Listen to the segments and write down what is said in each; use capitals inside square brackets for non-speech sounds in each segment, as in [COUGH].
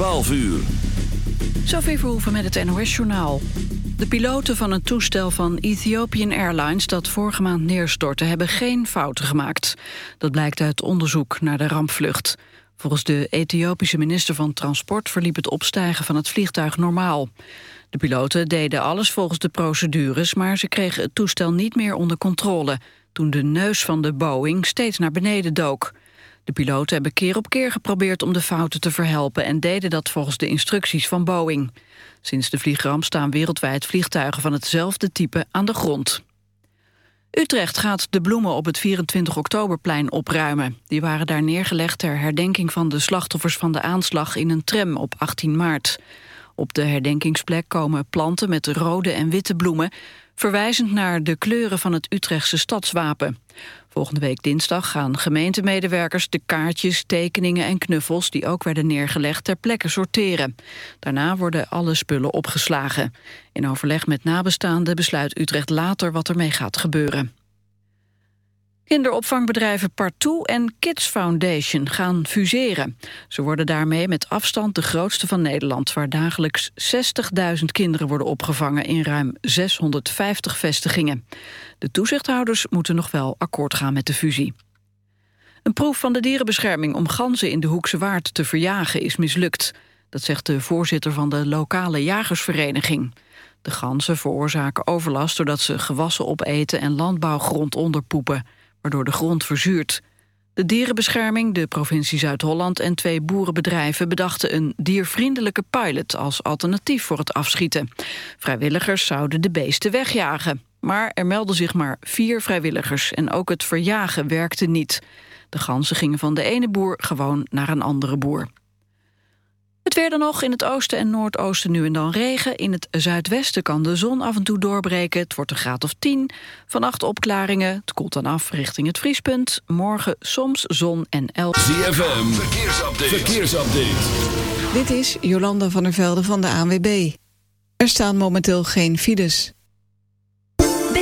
12 uur. Sophie Verhoeven met het NOS-journaal. De piloten van een toestel van Ethiopian Airlines dat vorige maand neerstortte... hebben geen fouten gemaakt. Dat blijkt uit onderzoek naar de rampvlucht. Volgens de Ethiopische minister van Transport verliep het opstijgen van het vliegtuig normaal. De piloten deden alles volgens de procedures, maar ze kregen het toestel niet meer onder controle toen de neus van de Boeing steeds naar beneden dook. De piloten hebben keer op keer geprobeerd om de fouten te verhelpen en deden dat volgens de instructies van Boeing. Sinds de vliegramp staan wereldwijd vliegtuigen van hetzelfde type aan de grond. Utrecht gaat de bloemen op het 24 oktoberplein opruimen. Die waren daar neergelegd ter herdenking van de slachtoffers van de aanslag in een tram op 18 maart. Op de herdenkingsplek komen planten met rode en witte bloemen... verwijzend naar de kleuren van het Utrechtse stadswapen. Volgende week dinsdag gaan gemeentemedewerkers de kaartjes, tekeningen en knuffels... die ook werden neergelegd ter plekke sorteren. Daarna worden alle spullen opgeslagen. In overleg met nabestaanden besluit Utrecht later wat ermee gaat gebeuren. Kinderopvangbedrijven Partout en Kids Foundation gaan fuseren. Ze worden daarmee met afstand de grootste van Nederland... waar dagelijks 60.000 kinderen worden opgevangen in ruim 650 vestigingen. De toezichthouders moeten nog wel akkoord gaan met de fusie. Een proef van de dierenbescherming om ganzen in de Hoekse Waard te verjagen is mislukt. Dat zegt de voorzitter van de lokale jagersvereniging. De ganzen veroorzaken overlast doordat ze gewassen opeten en landbouwgrond onderpoepen waardoor de grond verzuurt. De dierenbescherming, de provincie Zuid-Holland en twee boerenbedrijven bedachten een diervriendelijke pilot als alternatief voor het afschieten. Vrijwilligers zouden de beesten wegjagen. Maar er melden zich maar vier vrijwilligers en ook het verjagen werkte niet. De ganzen gingen van de ene boer gewoon naar een andere boer. Het weer dan nog in het oosten en noordoosten nu en dan regen. In het zuidwesten kan de zon af en toe doorbreken. Het wordt een graad of 10. Vannacht opklaringen. Het koelt dan af richting het vriespunt. Morgen soms zon en el. ZFM, verkeersupdate. verkeersupdate. Dit is Jolanda van der Velde van de ANWB. Er staan momenteel geen files.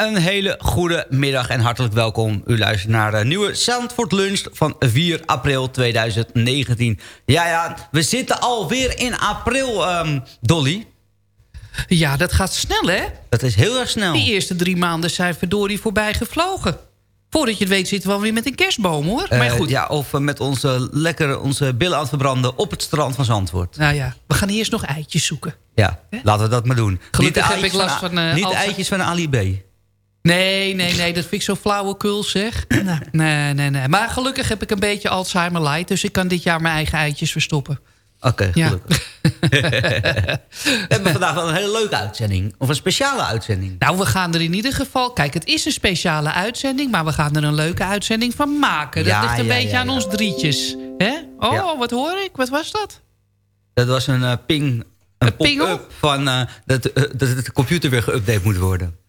Een hele goede middag en hartelijk welkom. U luistert naar de nieuwe Zandvoort Lunch van 4 april 2019. Ja, ja, we zitten alweer in april, um, Dolly. Ja, dat gaat snel, hè? Dat is heel erg snel. Die eerste drie maanden zijn verdorie voorbij gevlogen. Voordat je het weet zitten we alweer met een kerstboom, hoor. maar eh, goed. Ja, of met onze, lekker onze billen aan het verbranden op het strand van Zandvoort. Nou ja, we gaan eerst nog eitjes zoeken. Ja, laten we dat maar doen. Gelukkig heb ik last van... van uh, niet eitjes van Ali B. Nee, nee, nee, dat vind ik zo flauwekul zeg. [CLEARS THROAT] Nee, nee, nee. Maar gelukkig heb ik een beetje Alzheimer light... dus ik kan dit jaar mijn eigen eitjes verstoppen. Oké, gelukkig. Ja. [LAUGHS] we hebben vandaag wel een hele leuke uitzending. Of een speciale uitzending. Nou, we gaan er in ieder geval... Kijk, het is een speciale uitzending... maar we gaan er een leuke uitzending van maken. Dat ligt een beetje aan ons drietjes. Hè? Oh, wat hoor ik? Wat was dat? Dat was een uh, ping... Een, een ping-up van uh, dat, uh, dat de computer weer geüpdate moet worden.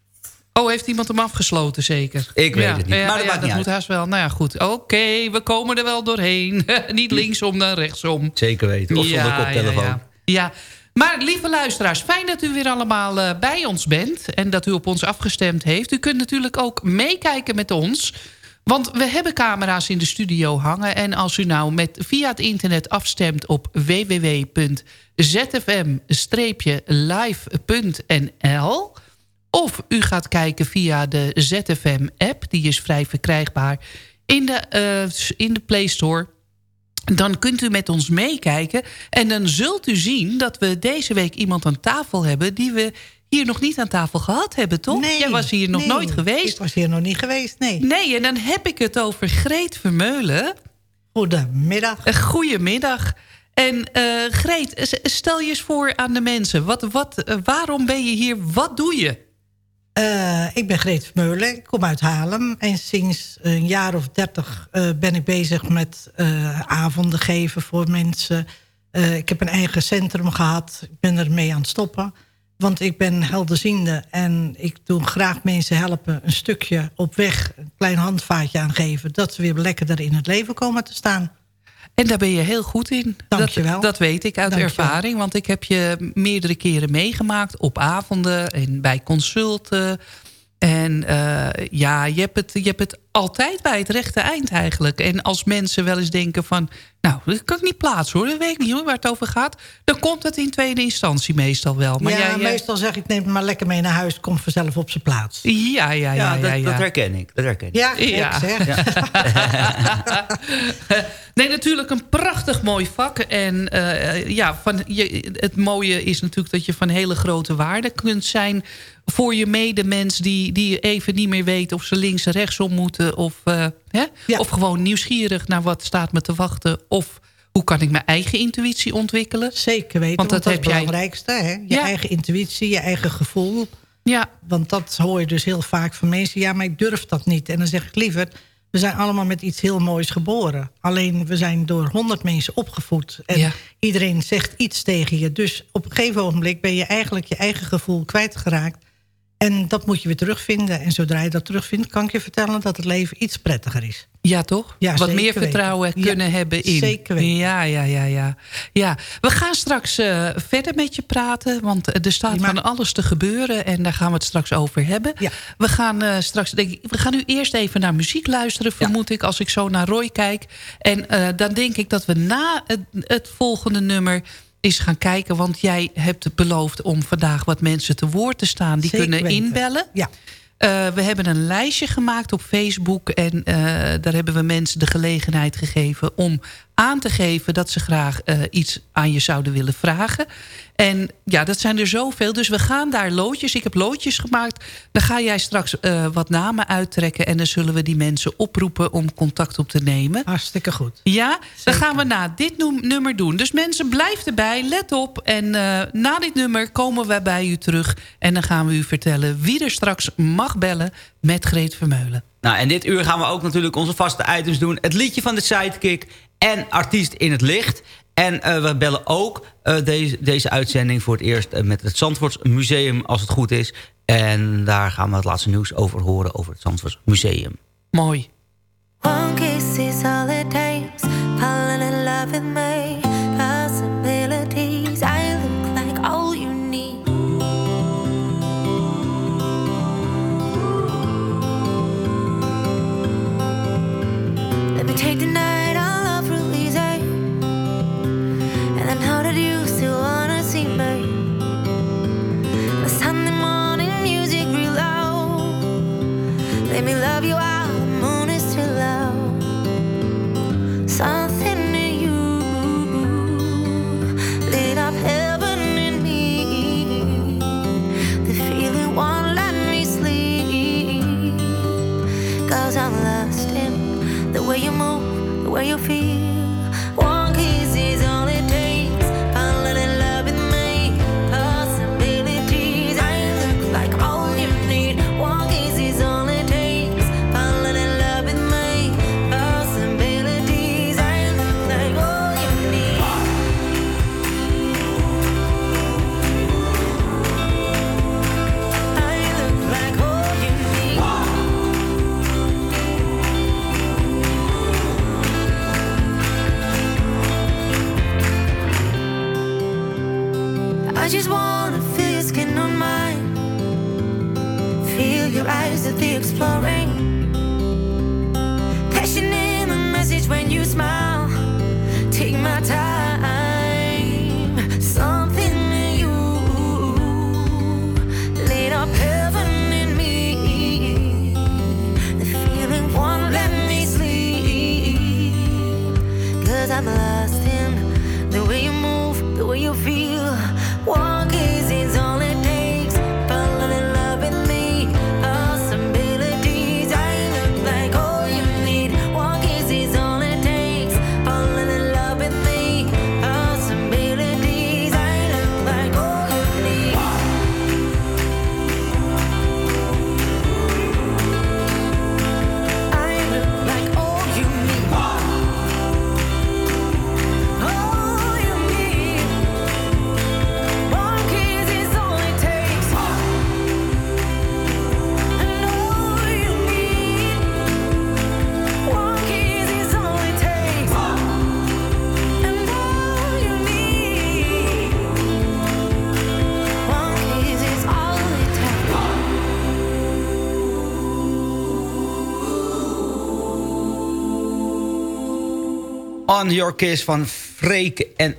Oh, heeft iemand hem afgesloten zeker? Ik weet het niet, ja, maar dat, dat moet haast wel. Nou ja, goed. Oké, we komen er wel doorheen. [LAUGHS] niet linksom dan rechtsom. Zeker weten, of zonder koptelefoon. Ja, maar lieve luisteraars, fijn dat u weer allemaal uh, bij ons bent... en dat u op ons afgestemd heeft. U kunt natuurlijk ook meekijken met ons... Want we hebben camera's in de studio hangen. En als u nou met, via het internet afstemt op www.zfm-live.nl... Of u gaat kijken via de ZFM-app. Die is vrij verkrijgbaar in de, uh, in de Play Store. Dan kunt u met ons meekijken. En dan zult u zien dat we deze week iemand aan tafel hebben... die we hier nog niet aan tafel gehad hebben, toch? Nee, Jij was hier nog nooit geweest. Ik was hier nog niet geweest, nee. Nee, en dan heb ik het over Greet Vermeulen. Goedemiddag. Uh, goedemiddag. En uh, Greet, stel je eens voor aan de mensen. Wat, wat, waarom ben je hier? Wat doe je? Uh, ik ben Greet Vermeulen, ik kom uit Haarlem. En sinds een jaar of dertig uh, ben ik bezig met uh, avonden geven voor mensen. ik heb een eigen centrum gehad. Ik ben ermee aan het stoppen. Want ik ben helderziende en ik doe graag mensen helpen... een stukje op weg, een klein handvaatje aangeven... dat ze weer lekkerder in het leven komen te staan. En daar ben je heel goed in. Dank je wel. Dat, dat weet ik uit ervaring. Want ik heb je meerdere keren meegemaakt. Op avonden en bij consulten. En uh, ja, je hebt, het, je hebt het altijd bij het rechte eind eigenlijk. En als mensen wel eens denken van... nou, dat kan ik niet plaatsen hoor, dat weet ik niet hoor, waar het over gaat. Dan komt het in tweede instantie meestal wel. Maar ja, jij, meestal zeg ik neem het maar lekker mee naar huis. Komt vanzelf op zijn plaats. Ja, ja, ja. ja, ja, dat, dat, herken ik. Dat herken ik. Ja, ja. zeg. [LAUGHS] nee, natuurlijk een prachtig mooi vak. En uh, ja, van, je, het mooie is natuurlijk dat je van hele grote waarde kunt zijn voor je medemens die, die even niet meer weet of ze links en rechtsom moeten. Of, uh, hè? Ja. of gewoon nieuwsgierig naar wat staat me te wachten. Of hoe kan ik mijn eigen intuïtie ontwikkelen. Zeker weten, want dat, want dat is het belangrijkste. Hè? Je ja. eigen intuïtie, je eigen gevoel. Ja. Want dat hoor je dus heel vaak van mensen. Ja, maar ik durf dat niet. En dan zeg ik liever... We zijn allemaal met iets heel moois geboren. Alleen we zijn door honderd mensen opgevoed. En ja. iedereen zegt iets tegen je. Dus op een gegeven ogenblik ben je eigenlijk je eigen gevoel kwijtgeraakt. En dat moet je weer terugvinden. En zodra je dat terugvindt, kan ik je vertellen dat het leven iets prettiger is. Ja, toch? Ja, Wat meer vertrouwen weten. kunnen ja, hebben in. Zeker weten. Ja, ja, ja, ja. ja. We gaan straks uh, verder met je praten. Want er staat van alles te gebeuren. En daar gaan we het straks over hebben. Ja. We gaan uh, straks... Denk ik, we gaan nu eerst even naar muziek luisteren, vermoed ik. Als ik zo naar Roy kijk. En uh, dan denk ik dat we na het, het volgende nummer is gaan kijken. Want jij hebt beloofd om vandaag wat mensen te woord te staan. Die Zeker kunnen inbellen. Ja. Uh, we hebben een lijstje gemaakt op Facebook. En uh, daar hebben we mensen de gelegenheid gegeven om aan te geven dat ze graag uh, iets aan je zouden willen vragen. En ja, dat zijn er zoveel. Dus we gaan daar loodjes. Ik heb loodjes gemaakt. Dan ga jij straks uh, wat namen uittrekken. En dan zullen we die mensen oproepen om contact op te nemen. Hartstikke goed. Ja, dan gaan we na dit nummer doen. Dus mensen, blijf erbij. Let op. En uh, na dit nummer komen we bij u terug. En dan gaan we u vertellen wie er straks mag bellen met Greet Vermeulen. Nou, en dit uur gaan we ook natuurlijk onze vaste items doen. Het liedje van de Sidekick en artiest in het licht. En uh, we bellen ook uh, deze, deze uitzending voor het eerst uh, met het Zandvoorts Museum, als het goed is. En daar gaan we het laatste nieuws over horen, over het Zandvoorts Museum. Mooi. One kiss is all it takes, falling in love with me, When you feel On Your Kiss van Freek en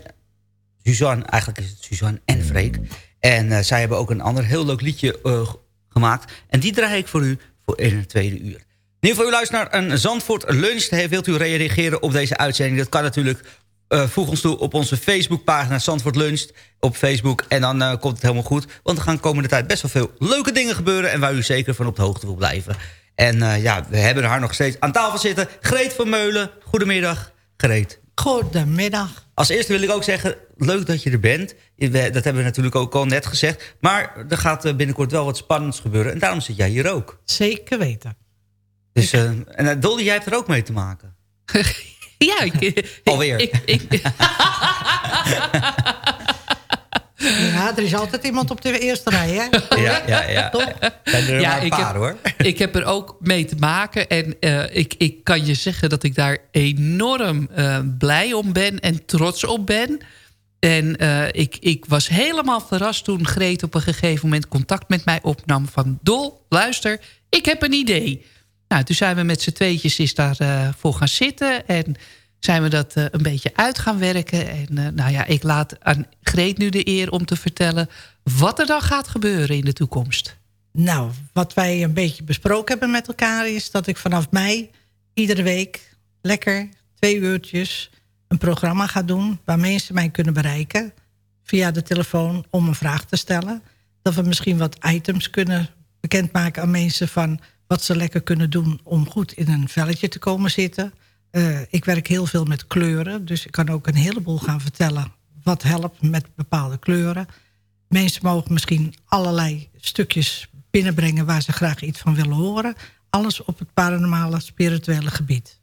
Suzanne. Eigenlijk is het Suzanne en Freek. En eh, zij hebben ook een ander heel leuk liedje eh, gemaakt. En die draai ik voor u voor in het tweede uur. Ieder geval, u luistert naar een Zandvoort Lunch. Wilt u reageren op deze uitzending? Dat kan natuurlijk. Eh, voeg ons toe op onze Facebookpagina Zandvoort Lunch op Facebook. En dan komt het helemaal goed. Want er gaan de komende tijd best wel veel leuke dingen gebeuren. En waar u zeker van op de hoogte wil blijven. En ja, we hebben haar nog steeds aan tafel zitten. Greet van Meulen. Goedemiddag, Greet. Goedemiddag. Als eerste wil ik ook zeggen, leuk dat je er bent. Dat hebben we natuurlijk ook al net gezegd. Maar er gaat eh, binnenkort wel wat spannends gebeuren. En daarom zit jij hier ook. Zeker weten. Dus, eh, en eh, Dolly, jij hebt er ook mee te maken. [LAUGHS] Ja, ik, [LAUGHS] Alweer. Ik, ik, [LAUGHS] Ja, er is altijd iemand op de eerste rij, hè? [LAUGHS] Ja, ja, ja. Toch? Zijn er Ja, een ik paar, heb- hoor. [LAUGHS] ik heb er ook mee te maken. En eh, ik, ik kan je zeggen dat ik daar enorm eh, blij om ben en trots op ben. En eh, ik, ik was helemaal verrast toen Greet op een gegeven moment contact met mij opnam. Van Dol, luister, ik heb een idee. Nou, toen zijn we met z'n tweetjes is daar eh, voor gaan zitten. En zijn we dat eh, een beetje uit gaan werken. En eh, nou ja, ik laat aan Greet nu de eer om te vertellen... wat er dan gaat gebeuren in de toekomst. Nou, wat wij een beetje besproken hebben met elkaar... is dat ik vanaf mei iedere week lekker twee uurtjes een programma ga doen... waar mensen mij kunnen bereiken via de telefoon om een vraag te stellen. Dat we misschien wat items kunnen bekendmaken aan mensen... van wat ze lekker kunnen doen om goed in een velletje te komen zitten. Uh, ik werk heel veel met kleuren, dus ik kan ook een heleboel gaan vertellen... wat helpt met bepaalde kleuren. Mensen mogen misschien allerlei stukjes binnenbrengen... waar ze graag iets van willen horen. Alles op het paranormale spirituele gebied.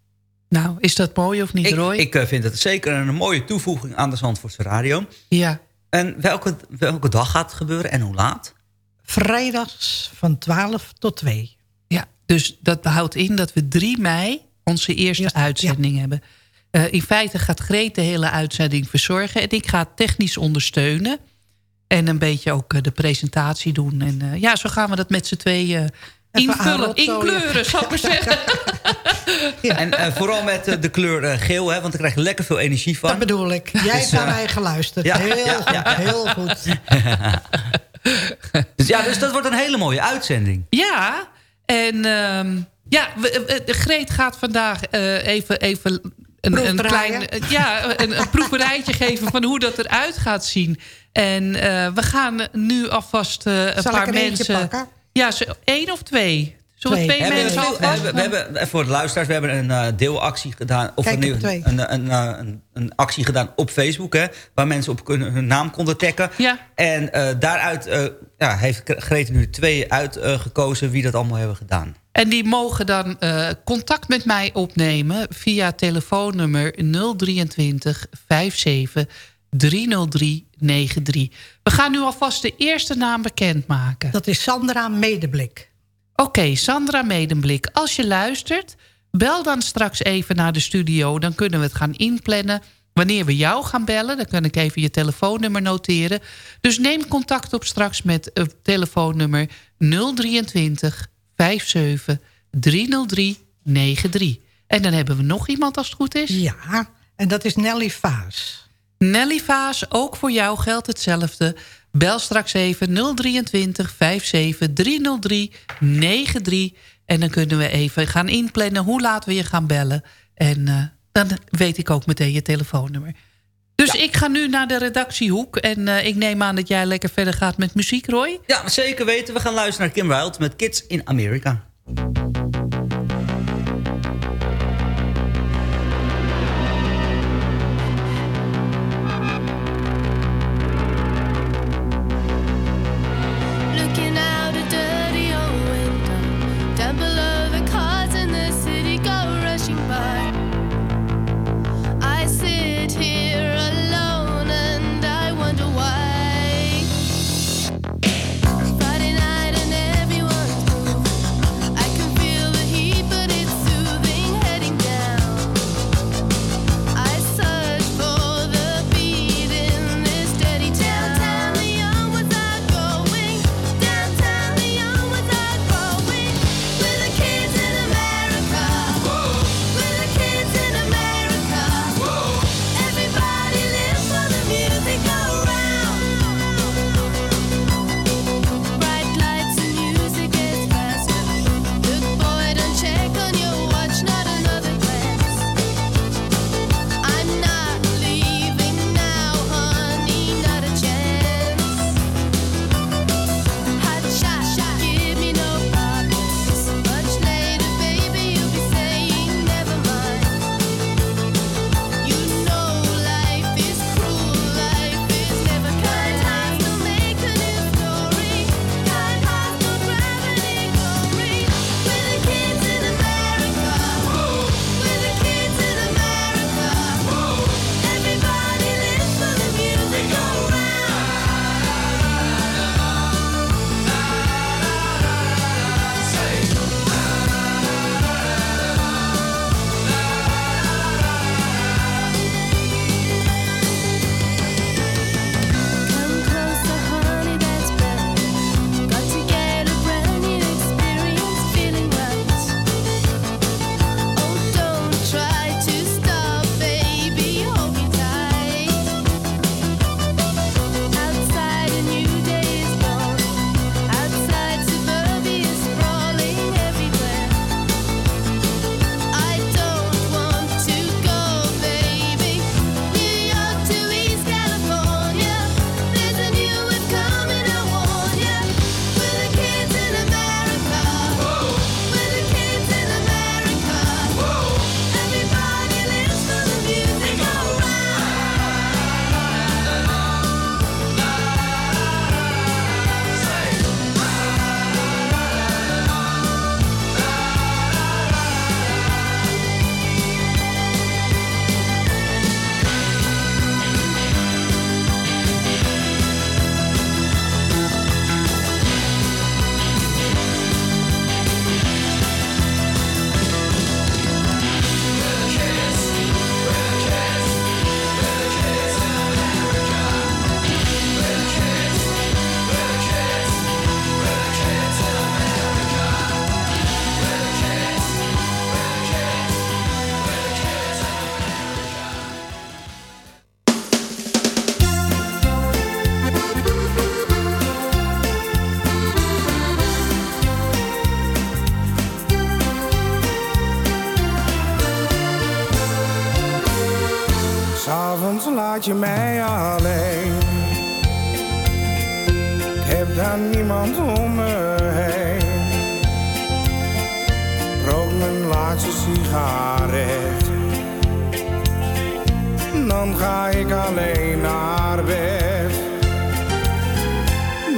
Nou, is dat mooi of niet, ik, Roy? Ik uh, vind het zeker een mooie toevoeging aan de Zandvoortse Radio. Ja. En welke, welke dag gaat het gebeuren en hoe laat? Vrijdags van 12 tot 2. Ja, dus dat houdt in dat we 3 mei onze eerste Eerst- uitzending ja. hebben. Eh, in feite gaat Greet de hele uitzending verzorgen. En ik ga het technisch ondersteunen. En een beetje ook eh, de presentatie doen. En eh, ja, zo gaan we dat met z'n tweeën eh, invullen. Inkleuren, zal ik maar [LAUGHS] zeggen. En eh, vooral met de kleur geel, hè, want daar krijg je lekker veel energie van. Dat bedoel ik. Jij Dus, hebt naar mij geluisterd. ja, heel ja, goed, ja, ja. heel goed. [LAUGHS] Dus ja, dus dat wordt een hele mooie uitzending. Ja, en ehm, ja, we- we- de Greet gaat vandaag eh, even, even een, een klein eh, ja, een, een proeverijtje [LAUGHS] geven van hoe dat eruit gaat zien. En eh, we gaan nu alvast eh, een Zal paar er mensen. pakken? Ja, zo, één of twee. Zullen we Twee. twee We mensen alvast? hebben, we hebben, eh, voor de luisteraars, we hebben een eh, deelactie gedaan. Of Kijk, een, een, een, eh, een, een actie gedaan op Facebook. Hè, waar mensen op kunnen, hun naam konden taggen. Ja. En eh, daaruit eh, ja, heeft Grete nu twee uitgekozen wie dat allemaal hebben gedaan. En die mogen dan eh, contact met mij opnemen via telefoonnummer 023 57 303 93. We gaan nu alvast de eerste naam bekendmaken. Dat is Sandra Medeblik. Oké, Sandra Medemblik, als je luistert... bel dan straks even naar de studio. Dan kunnen we het gaan inplannen. Wanneer we jou gaan bellen, dan kan ik even je telefoonnummer noteren. Dus neem contact op straks met het telefoonnummer 023 57 303 93. En dan hebben we nog iemand als het goed is. Ja, en dat is Nelly Vaas. Nelly Vaas, ook voor jou geldt hetzelfde. Bel straks even 023 57 303 93. En dan kunnen we even gaan inplannen hoe laat we je gaan bellen. En eh, dan weet ik ook meteen je telefoonnummer. Dus ik ga nu naar de redactiehoek. En eh, ik neem aan dat jij lekker verder gaat met muziek, Roy. Ja, zeker weten. We gaan luisteren naar Kim Wilde met Kids in America. Je mij alleen. Ik heb dan niemand om me heen. Rook mijn laatste sigaret. Dan ga ik alleen naar bed.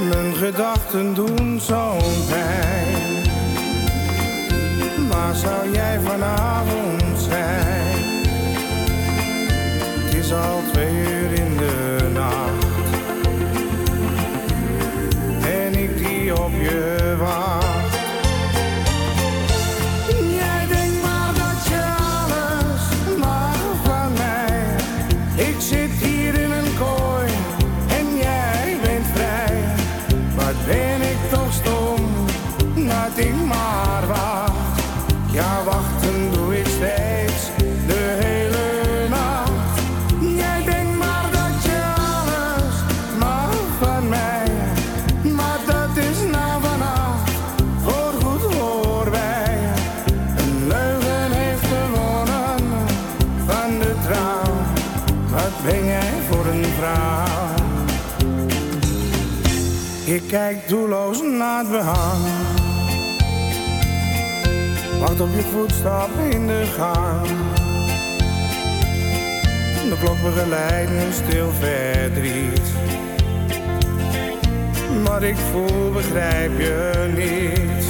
Mijn gedachten doen zo'n pijn. Waar zou jij vanavond is al twee kijk doelloos naar het behang. Wacht op je voetstap in de gang. De klok begeleidt stil verdriet. Wat ik voel begrijp je niet.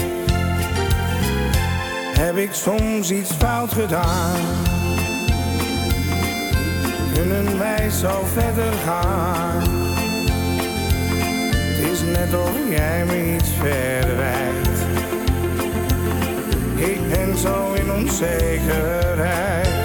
Heb ik soms iets fout gedaan? Kunnen wij zo verder gaan? Net of jij me iets verwijt. Ik ben zo in onzekerheid.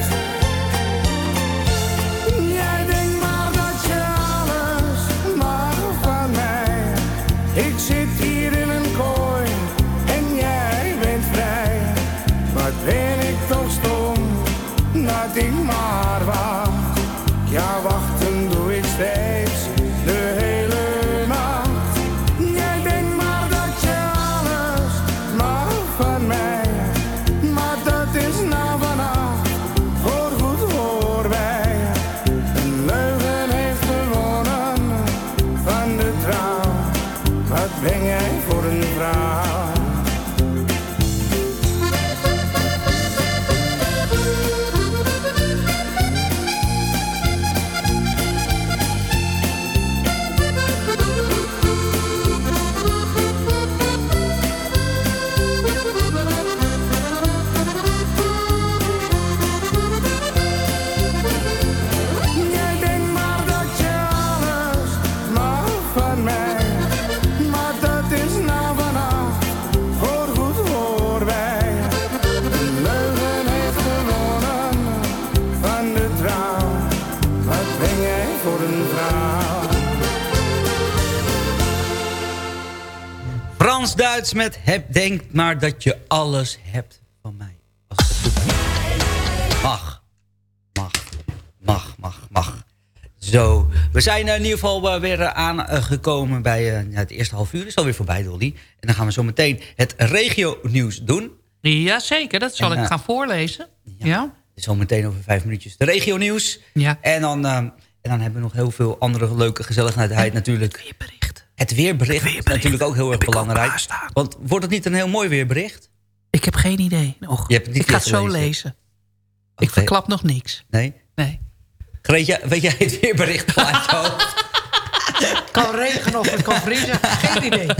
Frans-Duits met heb, denk maar dat je alles hebt van mij. Als het goed is. Mag. Mag. Mag, mag, mag. Zo. We zijn eh, in ieder geval eh, weer eh, aangekomen bij eh, ja, het eerste half uur. is alweer voorbij, Dolly. En dan gaan we zo meteen het regio-nieuws doen. Jazeker, dat zal En, ik eh, gaan voorlezen. Ja. Zo meteen over vijf minuutjes de regio-nieuws. Ja. En dan, eh, en dan hebben we nog heel veel andere leuke gezelligheid natuurlijk. Weerbericht. Het weerbericht, is natuurlijk ook heel erg belangrijk. Want wordt het niet een heel mooi weerbericht? Ik heb geen idee nog. Je hebt het niet ik ga het zo lezen. Ik verklap nog niks. Nee? Nee. Greetje, weet jij het weerbericht al uit je hoofd? [LAUGHS] Kan regenen of het kan vriezen. Geen idee. [LAUGHS]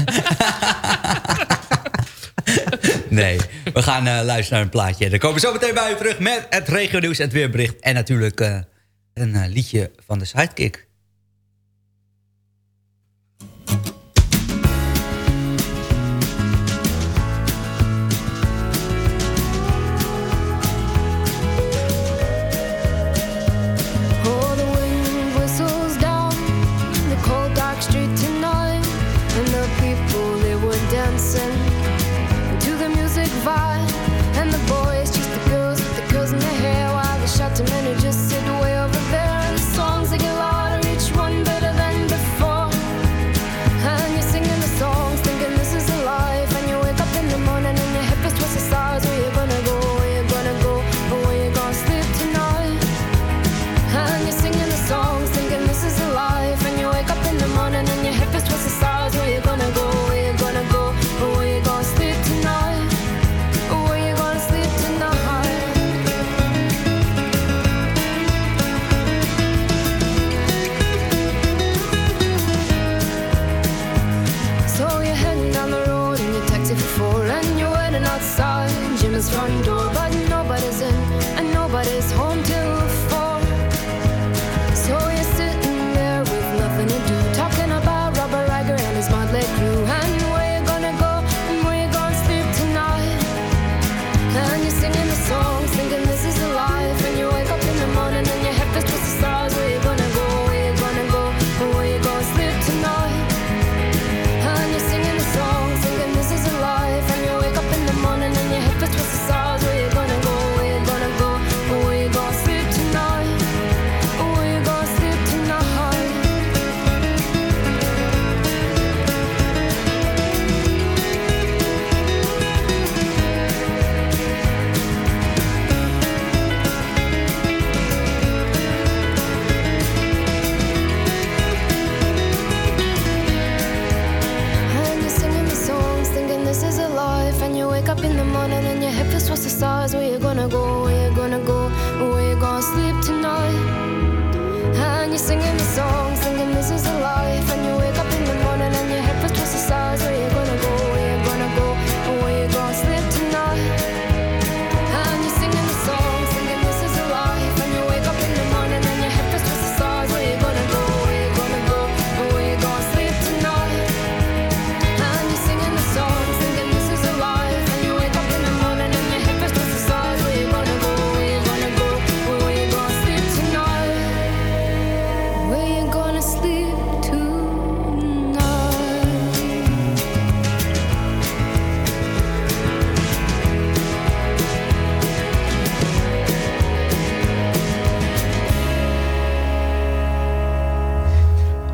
Nee, we gaan eh, luisteren naar een plaatje. Dan komen we zo meteen bij u terug met het regionieuws, het weerbericht... en natuurlijk eh, een eh, liedje van de Sidekick. Mama's front door, but nobody's in and nobody's home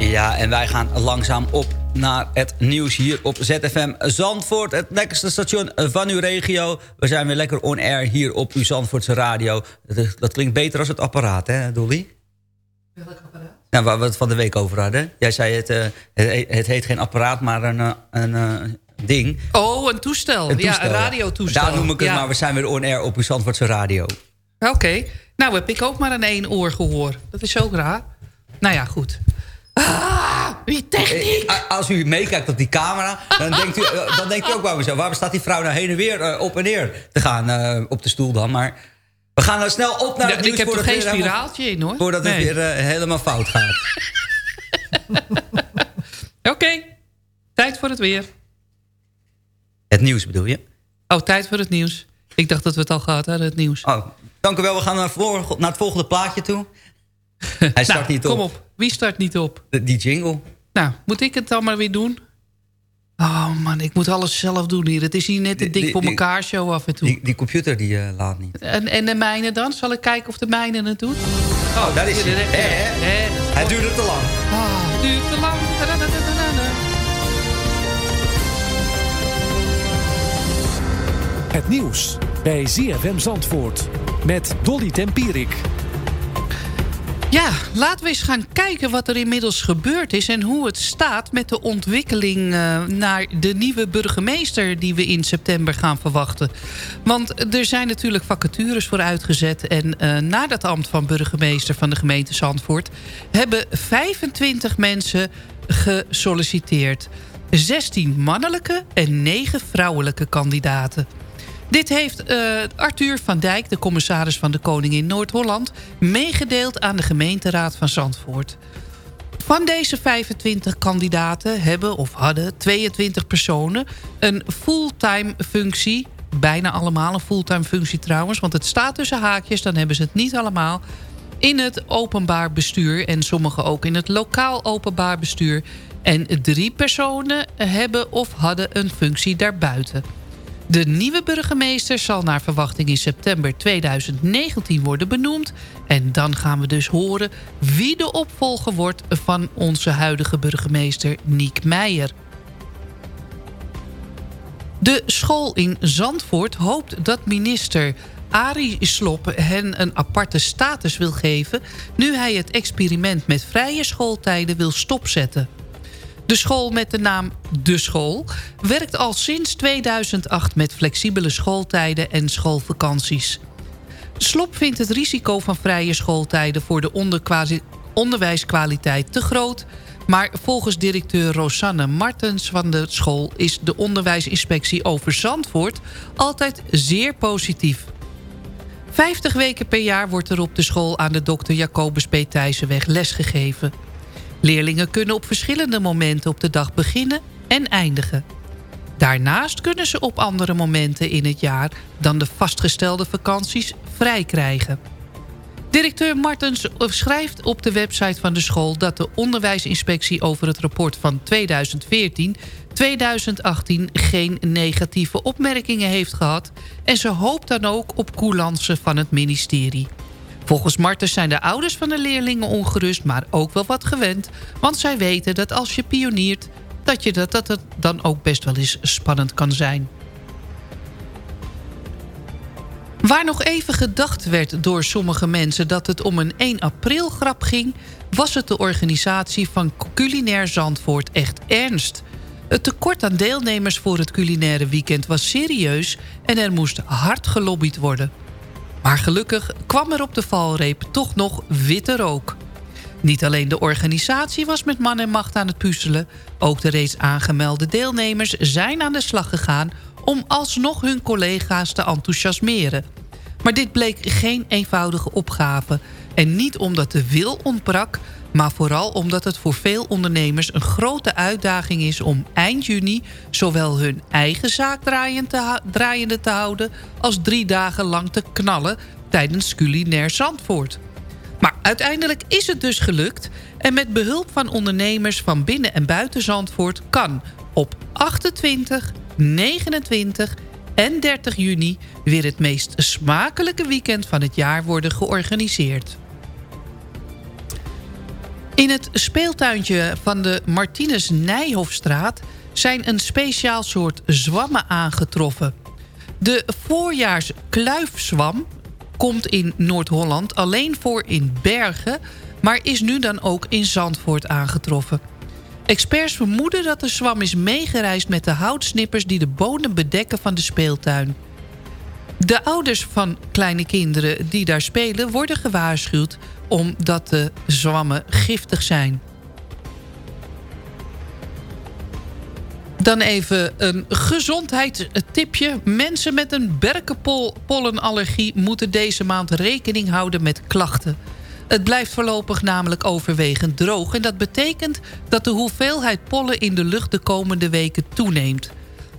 Ja, en wij gaan langzaam op naar het nieuws hier op ZFM Zandvoort. Het lekkerste station van uw regio. We zijn weer lekker on-air hier op uw Zandvoortse radio. Dat, dat klinkt beter als het apparaat, hè Dolly? Welk apparaat? Ja, waar we het van de week over hadden. Jij zei het, eh, het, het heet geen apparaat, maar een, eh, een eh, ding. Oh, een toestel. Een Ja, toestel, een radiotoestel. Daar noem ik het, Ja. maar we zijn weer on-air op uw Zandvoortse radio. Oké. Nou heb ik ook maar een één oor gehoor. Dat is ook raar. Nou ja, goed. Ah, wie techniek. Eh, Als u meekijkt op die camera, dan denkt u, eh, dan denkt u ook bij mezelf... waarom staat die vrouw nou heen en weer eh, op en neer te gaan eh, op de stoel dan? Maar we gaan nou snel op naar Ja, het nieuws... ik heb er geen spiraaltje in hoor. Voordat het weer eh, helemaal fout gaat. [LAUGHS] Oké. Tijd voor het weer. Het nieuws bedoel je? Oh, tijd voor het nieuws. Ik dacht dat we het al gehad hadden, het nieuws. Oh, dank u wel. We gaan naar het volgende plaatje toe. [LAUGHS] Hij start nou, niet op. kom op. Wie start niet op? De- die jingle. Nou, moet ik het dan maar weer doen? Oh man, ik moet alles zelf doen hier. Het is hier net een dik die- voor elkaar show af en toe. Die, die computer die eh, laat niet. En, en de mijne dan? Zal ik kijken of de mijne het doet? Oh, daar is hij. Hè, hè? Hij duurde te lang. Ah, het duurt te lang. Het nieuws bij ZFM Zandvoort met Dolly Tempierik. Ja, laten we eens gaan kijken wat er inmiddels gebeurd is... en hoe het staat met de ontwikkeling eh, naar de nieuwe burgemeester... die we in september gaan verwachten. Want er zijn natuurlijk vacatures voor uitgezet... en eh na dat ambt van burgemeester van de gemeente Zandvoort... hebben 25 mensen gesolliciteerd. 16 mannelijke en 9 vrouwelijke kandidaten. Dit heeft eh, Arthur van Dijk, de commissaris van de Koning in Noord-Holland... meegedeeld aan de gemeenteraad van Zandvoort. Van deze 25 kandidaten hebben of hadden 22 personen... een fulltime functie, bijna allemaal een fulltime functie trouwens... want het staat tussen haakjes, dan hebben ze het niet allemaal... in het openbaar bestuur en sommigen ook in het lokaal openbaar bestuur... en drie personen hebben of hadden een functie daarbuiten... De nieuwe burgemeester zal naar verwachting in september 2019 worden benoemd. En dan gaan we dus horen wie de opvolger wordt van onze huidige burgemeester Niek Meijer. De school in Zandvoort hoopt dat minister Arie Slob hen een aparte status wil geven... nu hij het experiment met vrije schooltijden wil stopzetten. De school met de naam De School werkt al sinds 2008 met flexibele schooltijden en schoolvakanties. Slop vindt het risico van vrije schooltijden voor de onderwijskwaliteit te groot... Maar volgens directeur Rosanne Martens van de school... is de onderwijsinspectie over Zandvoort altijd zeer positief. 50 weken per jaar wordt er op de school aan de Dr. Jacobus P. Thijssenweg lesgegeven. Leerlingen kunnen op verschillende momenten op de dag beginnen en eindigen. Daarnaast kunnen ze op andere momenten in het jaar... dan de vastgestelde vakanties vrij krijgen. Directeur Martens schrijft op de website van de school... dat de onderwijsinspectie over het rapport van 2014... 2018 geen negatieve opmerkingen heeft gehad... en ze hoopt dan ook op coulance van het ministerie. Volgens Martens zijn de ouders van de leerlingen ongerust... maar ook wel wat gewend, want zij weten dat als je pioniert... dat, je dat, dat het dan ook best wel eens spannend kan zijn. Waar nog even gedacht werd door sommige mensen dat het om een 1 april grap ging... was het de organisatie van Culinair Zandvoort echt ernst. Het tekort aan deelnemers voor het culinaire weekend was serieus... en er moest hard gelobbyd worden. Maar gelukkig kwam er op de valreep toch nog witte rook. Niet alleen de organisatie was met man en macht aan het puzzelen... ook de reeds aangemelde deelnemers zijn aan de slag gegaan om alsnog hun collega's te enthousiasmeren. Maar dit bleek geen eenvoudige opgave. En niet omdat de wil ontbrak, maar vooral omdat het voor veel ondernemers een grote uitdaging is om eind juni zowel hun eigen zaak draaiende te houden als drie dagen lang te knallen tijdens culinair Zandvoort. Maar uiteindelijk is het dus gelukt en met behulp van ondernemers van binnen en buiten Zandvoort kan op 28, 29 en 30 juni weer het meest smakelijke weekend van het jaar worden georganiseerd. In het speeltuintje van de Martinus Nijhofstraat zijn een speciaal soort zwammen aangetroffen. De voorjaarskluifzwam komt in Noord-Holland alleen voor in Bergen... maar is nu dan ook in Zandvoort aangetroffen. Experts vermoeden dat de zwam is meegereisd met de houtsnippers... die de bodem bedekken van de speeltuin. De ouders van kleine kinderen die daar spelen worden gewaarschuwd... omdat de zwammen giftig zijn. Dan even een gezondheidstipje. Mensen met een berkenpollenallergie moeten deze maand rekening houden met klachten. Het blijft voorlopig namelijk overwegend droog... en dat betekent dat de hoeveelheid pollen in de lucht de komende weken toeneemt.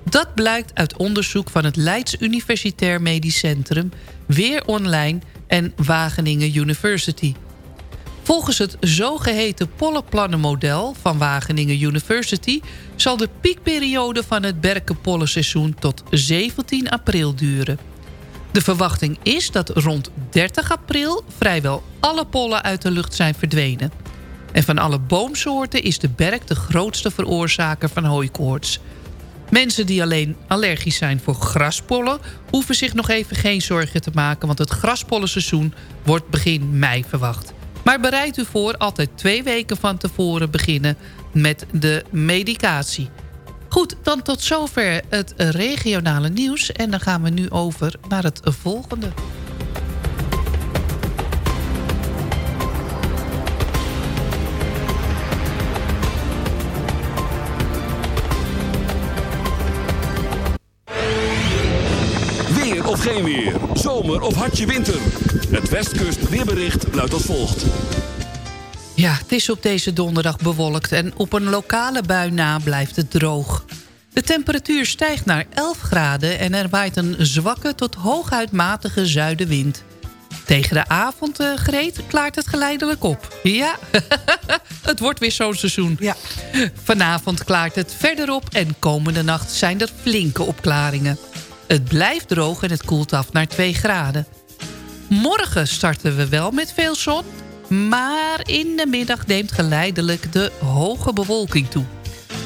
Dat blijkt uit onderzoek van het Leids Universitair Medisch Centrum... Weer Online en Wageningen University. Volgens het zogeheten pollenplannenmodel van Wageningen University... zal de piekperiode van het berkenpollenseizoen tot 17 april duren. De verwachting is dat rond 30 april vrijwel alle pollen uit de lucht zijn verdwenen. En van alle boomsoorten is de berk de grootste veroorzaker van hooikoorts. Mensen die alleen allergisch zijn voor graspollen... hoeven zich nog even geen zorgen te maken... want het graspollenseizoen wordt begin mei verwacht. Maar bereid u voor altijd twee weken van tevoren beginnen met de medicatie. Goed, dan tot zover het regionale nieuws. En dan gaan we nu over naar het volgende. Of geen weer. Zomer of hartje winter. Het Westkust weerbericht luidt als volgt. Ja, het is op deze donderdag bewolkt en op een lokale bui na blijft het droog. De temperatuur stijgt naar 11 graden en er waait een zwakke tot hooguit matige zuidenwind. Tegen de avond, uh, Greet, klaart het geleidelijk op. Ja, [LAUGHS] het wordt weer zo'n seizoen. Ja. Vanavond klaart het verder op en komende nacht zijn er flinke opklaringen. Het blijft droog en het koelt af naar 2 graden. Morgen starten we wel met veel zon... maar in de middag neemt geleidelijk de hoge bewolking toe.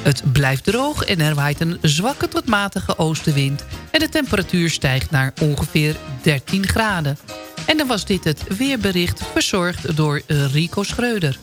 Het blijft droog en er waait een zwakke tot matige oostenwind... en de temperatuur stijgt naar ongeveer 13 graden. En dan was dit het weerbericht verzorgd door Rico Schreuder.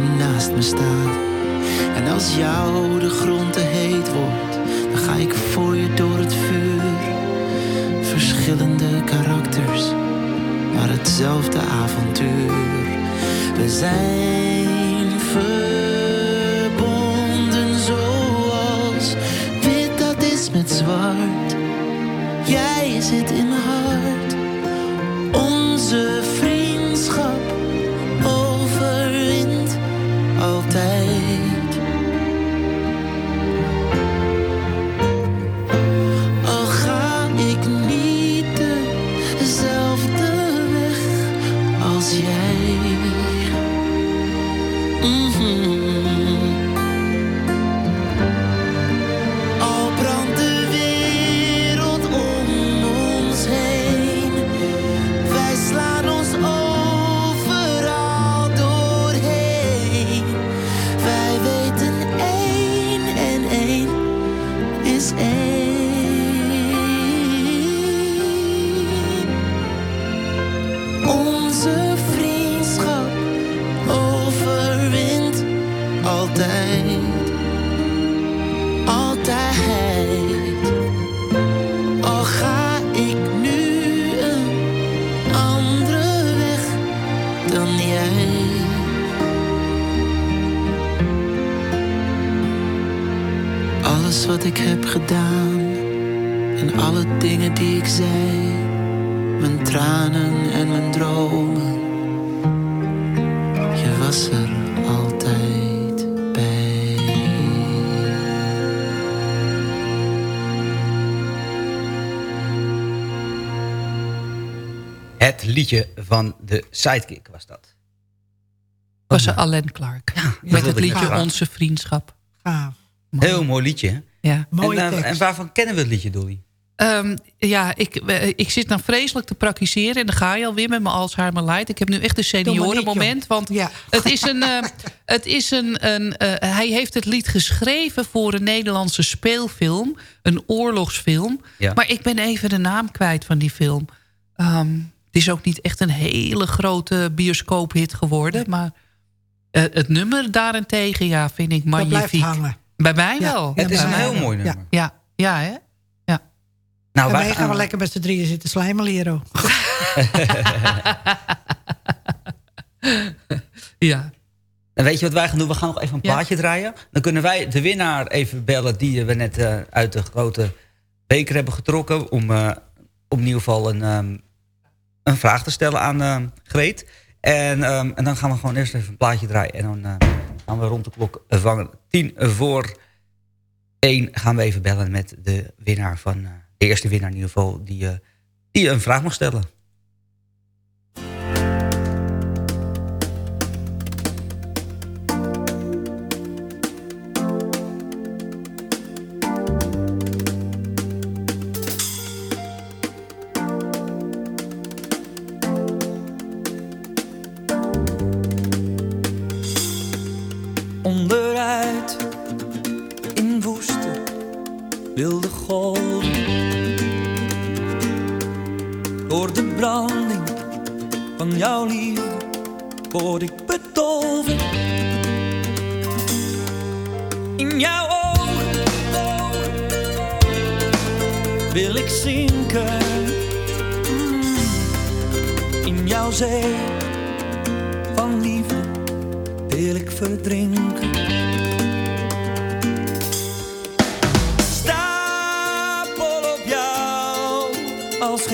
Naast me staat. En als jou de grond te heet wordt, dan ga ik voor je door het vuur. Verschillende karakters, maar hetzelfde avontuur. We zijn verbonden zoals wit dat is met zwart. Jij zit in mijn hart, onze vriendschap gedaan en alle dingen die ik zei, mijn tranen en mijn dromen. Je was er altijd bij. Het liedje van de Sidekick was dat. Was ze Alain Clark. Met wilde het liedje. Onze Vriendschap. Heel mooi liedje. Ja. En, eh, en waarvan kennen we het liedje, Dolly? Ehm, ja, ik, ik zit dan vreselijk te praktiseren. En dan ga je alweer met mijn Alzheimer light. Ik heb nu echt een seniorenmoment. Want het is een... eh, [LAUGHS] het is een, een eh, hij heeft het lied geschreven voor een Nederlandse speelfilm. Een oorlogsfilm. Ja. Maar ik ben even de naam kwijt van die film. Ehm, het is ook niet echt een hele grote bioscoophit geworden. Maar eh, het nummer daarentegen, ja, vind ik Dat blijft magnifiek. hangen. Bij mij Ja, wel. Het is een heel mooi nummer. Ja, ja hè? Nou, en wij gaan wel lekker met z'n drieën zitten slijmen leren. [LAUGHS] ja. En weet je wat wij gaan doen? We gaan nog even een Ja. plaatje draaien. Dan kunnen wij de winnaar even bellen... die we net eh, uit de grote beker hebben getrokken... om, eh, in ieder geval een, ehm, een vraag te stellen aan ehm, Greet. En, ehm, en dan gaan we gewoon eerst even een plaatje draaien. En dan eh, gaan we rond de klok van tien voor één... gaan we even bellen met de winnaar van... eh, de eerste winnaar in ieder geval... die, eh, die een vraag mag stellen. word ik betoverd. In jouw ogen, wil ik zinken. Mm. In jouw zee van liefde wil ik verdrinken.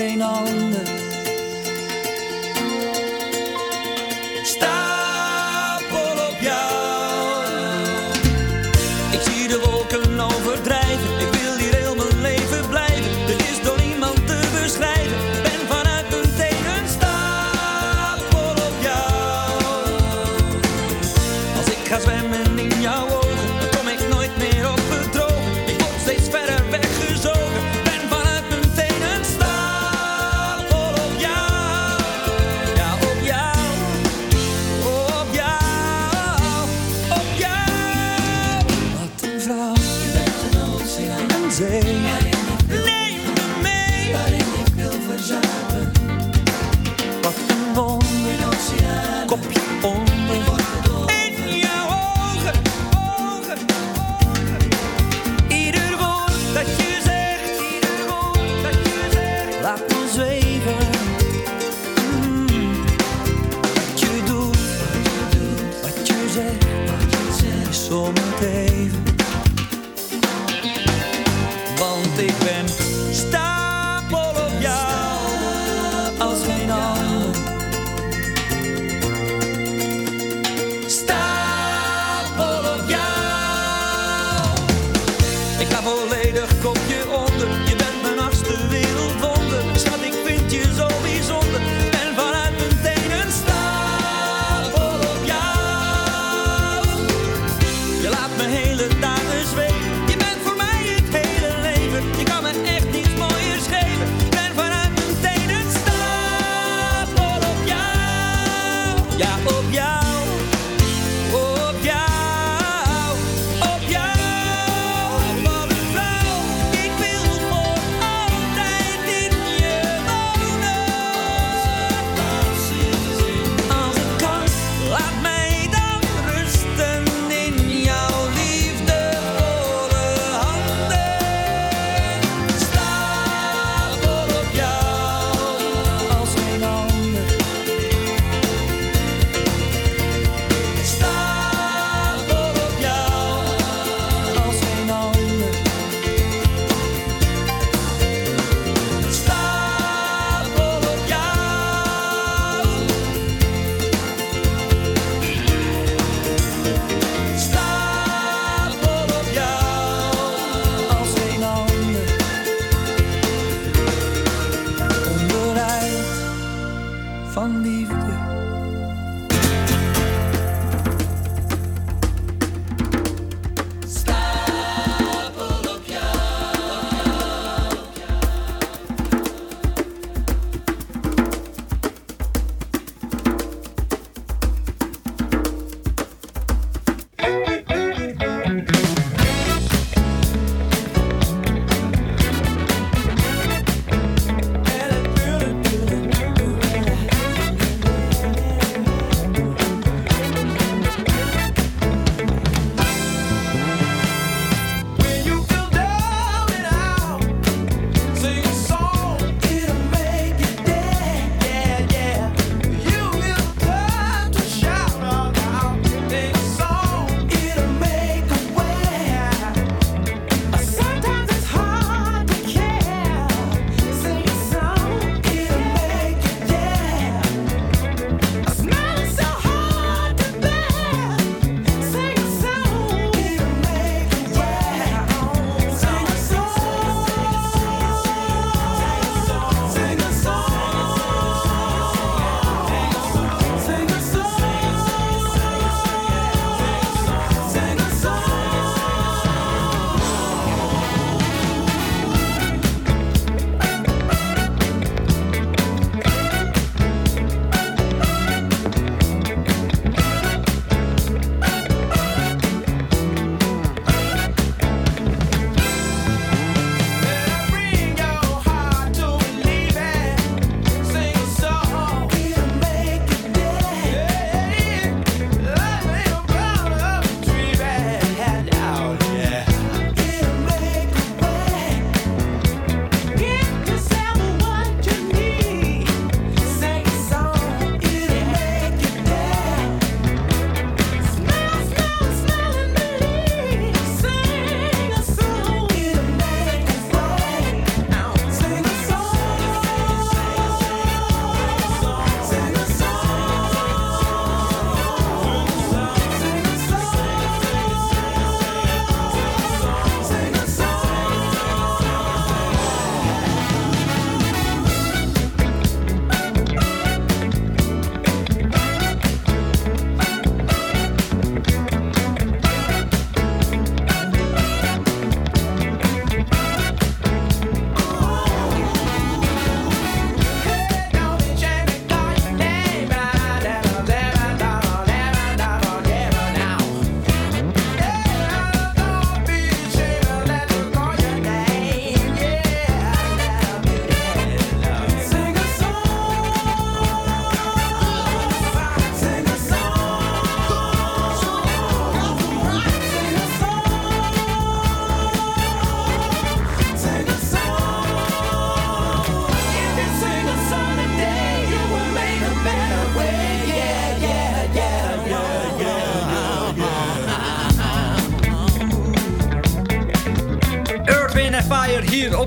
geen ander. Volledig kopje onder.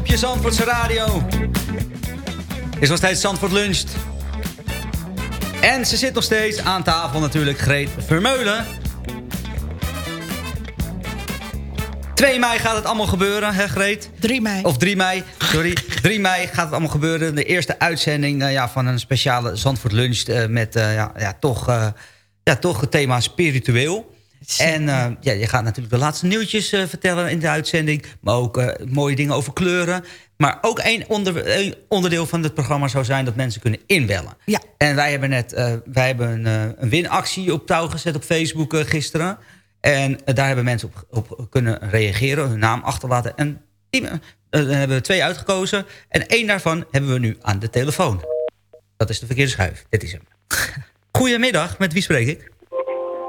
Op je Zandvoortse radio. Is nog steeds Zandvoort Luncht. En ze zit nog steeds aan tafel natuurlijk, Greet Vermeulen. 2 mei gaat het allemaal gebeuren, hè Greet? 3 mei. Of 3 mei, sorry. 3 mei gaat het allemaal gebeuren. De eerste uitzending eh, ja, van een speciale Zandvoort Lunch... eh, met eh, ja, ja, toch, ja, toch het thema spiritueel. [LAUGHS] En eh, ja, je gaat natuurlijk de laatste nieuwtjes eh, vertellen in de uitzending. Maar ook eh, mooie dingen over kleuren. Maar ook één onder, onderdeel van het programma zou zijn... dat mensen kunnen inbellen. Ja. En wij hebben net eh, wij hebben een, eh, een winactie op touw gezet op Facebook gisteren. En daar hebben mensen op, op kunnen reageren, hun naam achterlaten. En die, daar hebben we twee uitgekozen. En één daarvan hebben we nu aan de telefoon. Dat is de verkeerde schuif. Dit is hem. [LAUGHS] Goedemiddag, met wie spreek ik?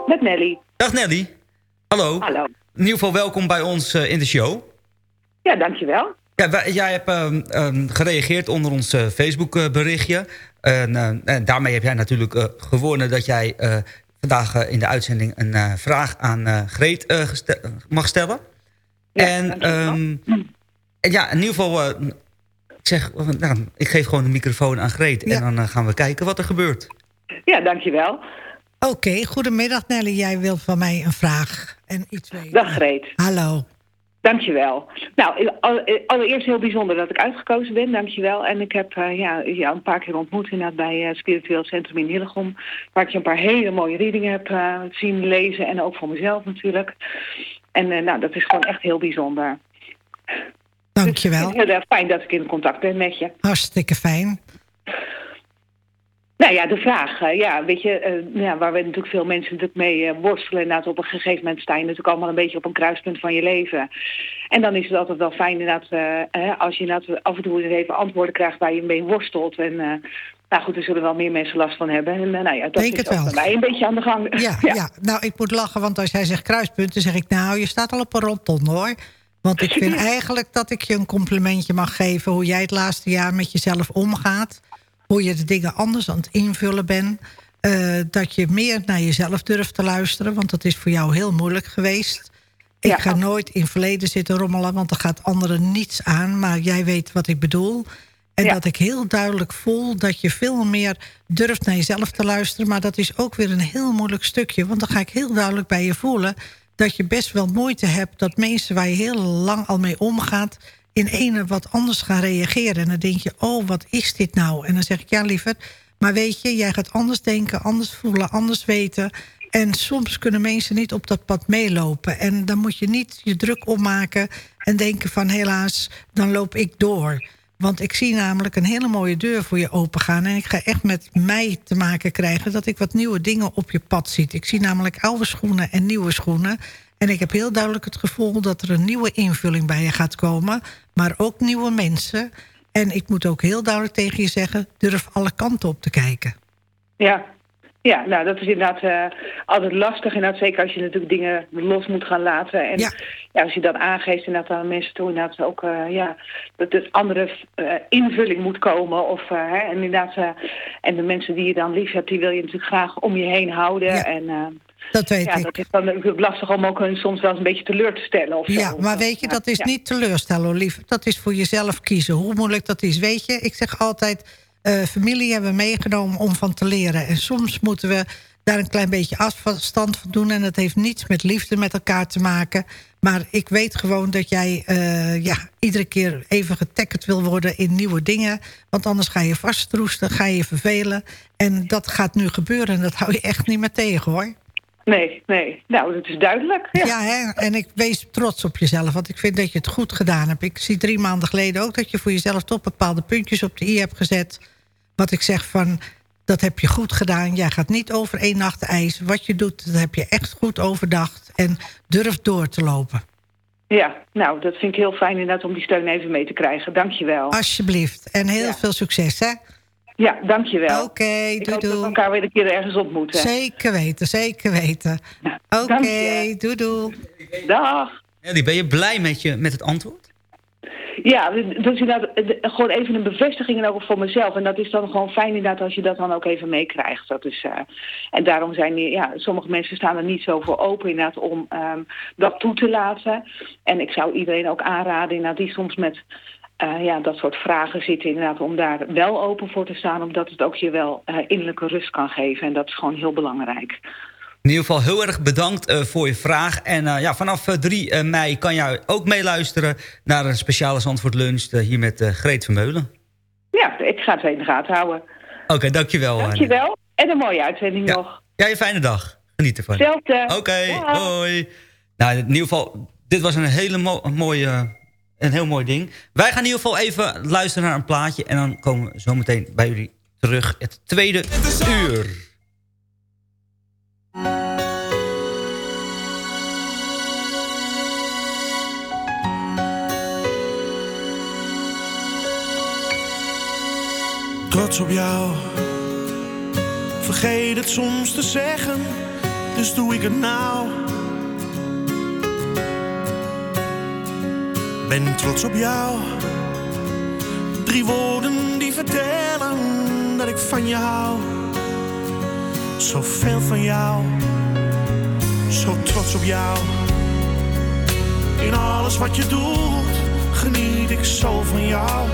Met Nelly. Dag Nelly. Hallo. Hallo. In ieder geval welkom bij ons eh, in de show. Ja, dankjewel. Ja, wij- jij hebt ehm, ehm, gereageerd onder ons eh, Facebook berichtje. En, eh, en daarmee heb jij natuurlijk gewonnen dat jij vandaag in de uitzending een vraag aan Greet mag stellen. en, ehm, en ja, in ieder geval, ik zeg, nou, ik geef gewoon de microfoon aan Greet. En dan gaan we kijken wat er gebeurt. Ja, dankjewel. Oké, goedemiddag Nelly. Jij wilt van mij een vraag en iets weten. Dag Greet. Hallo. Dankjewel. Nou, alle- allereerst heel bijzonder dat ik uitgekozen ben, dankjewel. En ik heb eh, ja, jou een paar keer ontmoet inderdaad bij eh Spiritueel Centrum in Hillegom. Waar ik je een paar hele mooie readingen heb eh, zien lezen. En ook voor mezelf natuurlijk. En nou, dat is gewoon echt heel bijzonder. Dankjewel. Heel erg fijn dat ik in contact ben met je. Hartstikke fijn. Nou ja, de vraag. eh, ja, weet je, eh, ja, waar we natuurlijk veel mensen natuurlijk mee eh, worstelen. Inderdaad, op een gegeven moment sta je natuurlijk allemaal een beetje op een kruispunt van je leven. En dan is het altijd wel fijn inderdaad, als je inderdaad af en toe eens even antwoorden krijgt waar je mee worstelt. En nou goed, er zullen wel meer mensen last van hebben. En nou ja, dat Denk is het wel. bij mij een beetje aan de gang. [LAUGHS] Ja, ja. nou ik moet lachen, want als jij zegt kruispunten, zeg ik nou, je staat al op een rotonde hoor. Want ik vind [LAUGHS] eigenlijk dat ik je een complimentje mag geven... hoe jij het laatste jaar met jezelf omgaat. Hoe je de dingen anders aan het invullen bent. eh, dat je meer naar jezelf durft te luisteren. Want dat is voor jou heel moeilijk geweest. Ik ga nooit in verleden zitten rommelen... want er gaat anderen niets aan. Maar jij weet wat ik bedoel. En dat ik heel duidelijk voel dat je veel meer durft naar jezelf te luisteren. Maar dat is ook weer een heel moeilijk stukje. Want dan ga ik heel duidelijk bij je voelen... dat je best wel moeite hebt dat mensen waar je heel lang al mee omgaat... in ene wat anders gaan reageren. En dan denk je, oh, wat is dit nou? En dan zeg ik, ja liever, maar weet je... jij gaat anders denken, anders voelen, anders weten... En soms kunnen mensen niet op dat pad meelopen. En dan moet je niet je druk opmaken en denken van helaas, dan loop ik door. Want ik zie namelijk een hele mooie deur voor je opengaan. En ik ga echt met mij te maken krijgen dat ik wat nieuwe dingen op je pad zie. Ik zie namelijk oude schoenen en nieuwe schoenen. En ik heb heel duidelijk het gevoel dat er een nieuwe invulling bij je gaat komen. Maar ook nieuwe mensen. En ik moet ook heel duidelijk tegen je zeggen, durf alle kanten op te kijken. Ja. Ja, nou dat is inderdaad eh, altijd lastig. Inderdaad, zeker als je natuurlijk dingen los moet gaan laten. En ja. als je dat aangeeft inderdaad aan mensen toe, inderdaad ook eh, ja, dat er andere eh, invulling moet komen. Of, hè, en inderdaad, en de mensen die je dan lief hebt, die wil je natuurlijk graag om je heen houden. En, eh, dat weet ja, ik. Dat is dan natuurlijk lastig om ook hun soms wel eens een beetje teleur te stellen. Of zo. Ja, maar weet je, dat is Ja. niet teleurstellen, lief. Dat is voor jezelf kiezen. Hoe moeilijk dat is, weet je. Ik zeg altijd, eh, familie hebben we meegenomen om van te leren. En soms moeten we daar een klein beetje afstand van doen. En dat heeft niets met liefde met elkaar te maken. Maar ik weet gewoon dat jij eh, ja, iedere keer even getackerd wil worden in nieuwe dingen. Want anders ga je vastroesten, ga je vervelen. En dat gaat nu gebeuren en dat hou je echt niet meer tegen, hoor. Nee, nee. Nou, dat is duidelijk. Ja, hè? en ik wees trots op jezelf, want ik vind dat je het goed gedaan hebt. Ik zie drie maanden geleden ook dat je voor jezelf toch bepaalde puntjes op de i hebt gezet. Wat ik zeg van, dat heb je goed gedaan. Jij gaat niet over één nacht ijs. Wat je doet, dat heb je echt goed overdacht. En durf door te lopen. Ja, nou, dat vind ik heel fijn inderdaad om die steun even mee te krijgen. Dank je wel. Alsjeblieft. En heel veel succes, hè? Ja, dank je wel. Oké, Ik doei hoop dat we doei. elkaar weer een keer ergens ontmoeten. Zeker weten, zeker weten. Oké, je. doei doei. Dag. Nelly, ben je blij met, je, met het antwoord? Ja, dus inderdaad eh, de- gewoon even een bevestiging ook voor mezelf. En dat is dan gewoon fijn inderdaad als je dat dan ook even meekrijgt. Dat is, eh, en daarom zijn die, ja, sommige mensen staan er niet zo voor open inderdaad om ehm, dat toe te laten. En ik zou iedereen ook aanraden inderdaad die soms met eh, ja, dat soort vragen zitten inderdaad om daar wel open voor te staan. Omdat het ook je wel eh, innerlijke rust kan geven. En dat is gewoon heel belangrijk. In ieder geval heel erg bedankt eh, voor je vraag. En ja, vanaf eh, 3 eh, mei kan jij ook meeluisteren... naar een speciale Zandvoort Lunch hier met Greet Vermeulen. Ja, ik ga het in de gaten houden. Oké, dankjewel. eh, Dankjewel. En een mooie uitzending nog. Ja, een fijne dag. Geniet ervan. Hetzelfde. Oké, hoi. Nou, in ieder geval, dit was een hele mo mooie... Een heel mooi ding. Wij gaan in ieder geval even luisteren naar een plaatje... en dan komen we zo meteen bij jullie terug. Het tweede uur. Trots op jou. Vergeet het soms te zeggen, dus doe ik het nou. Ben trots op jou. Drie woorden die vertellen dat ik van je hou. Zoveel van jou. Zo trots op jou. In alles wat je doet, geniet ik zo van jou.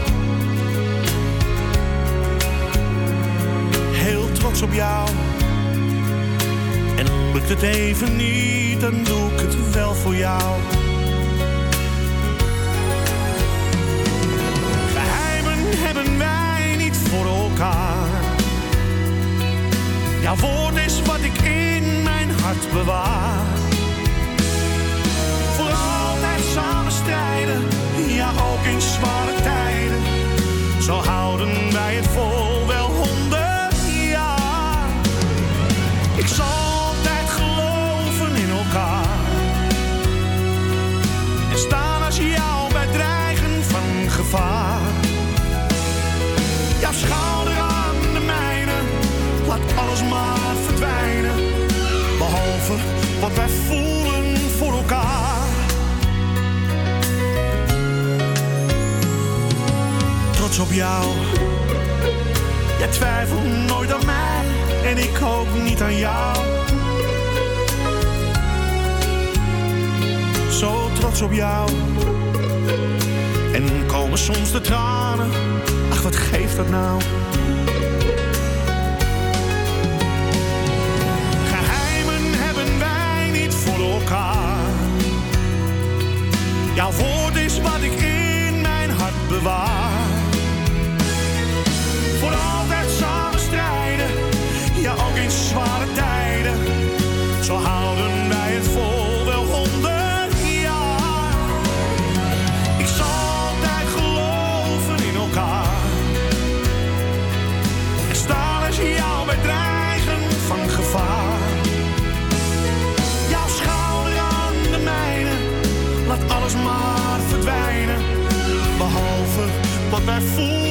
Heel trots op jou. En lukt het even niet, dan doe ik het wel voor jou. Jouw is wat ik in mijn hart bewaar. Voor altijd samen strijden, ja ook in zware tijden. Zo houden wij het vol wel honderd jaar. Ik zal op jou. Jij twijfelt nooit aan mij en ik ook niet aan jou. Zo trots op jou. En komen soms de tranen. Ach, wat geeft dat nou? Geheimen hebben wij niet voor elkaar. Jouw woord zware tijden. Zo houden wij het vol wel honderd jaar. Ik zal altijd geloven in elkaar. En staan als jou bij dreigen van gevaar. Jouw schouder aan de mijne, laat alles maar verdwijnen. Behalve wat wij voelen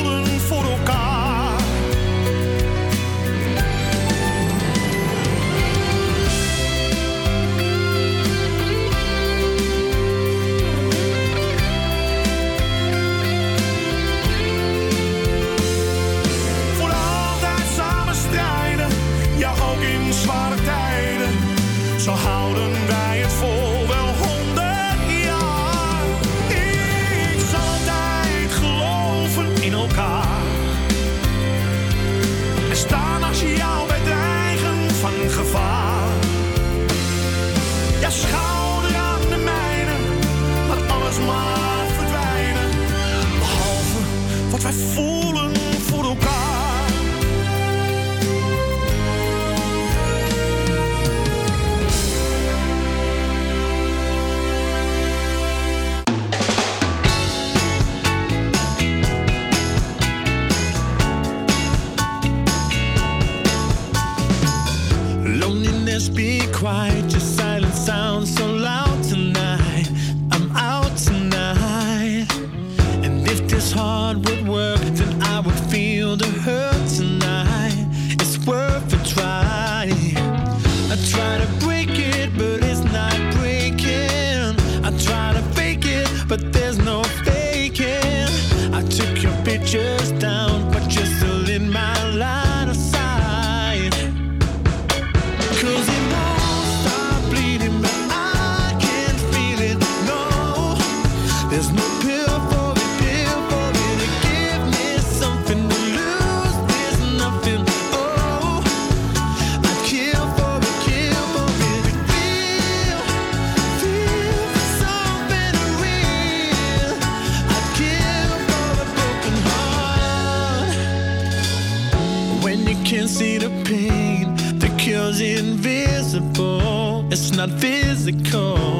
see the pain. The cure's invisible, it's not physical.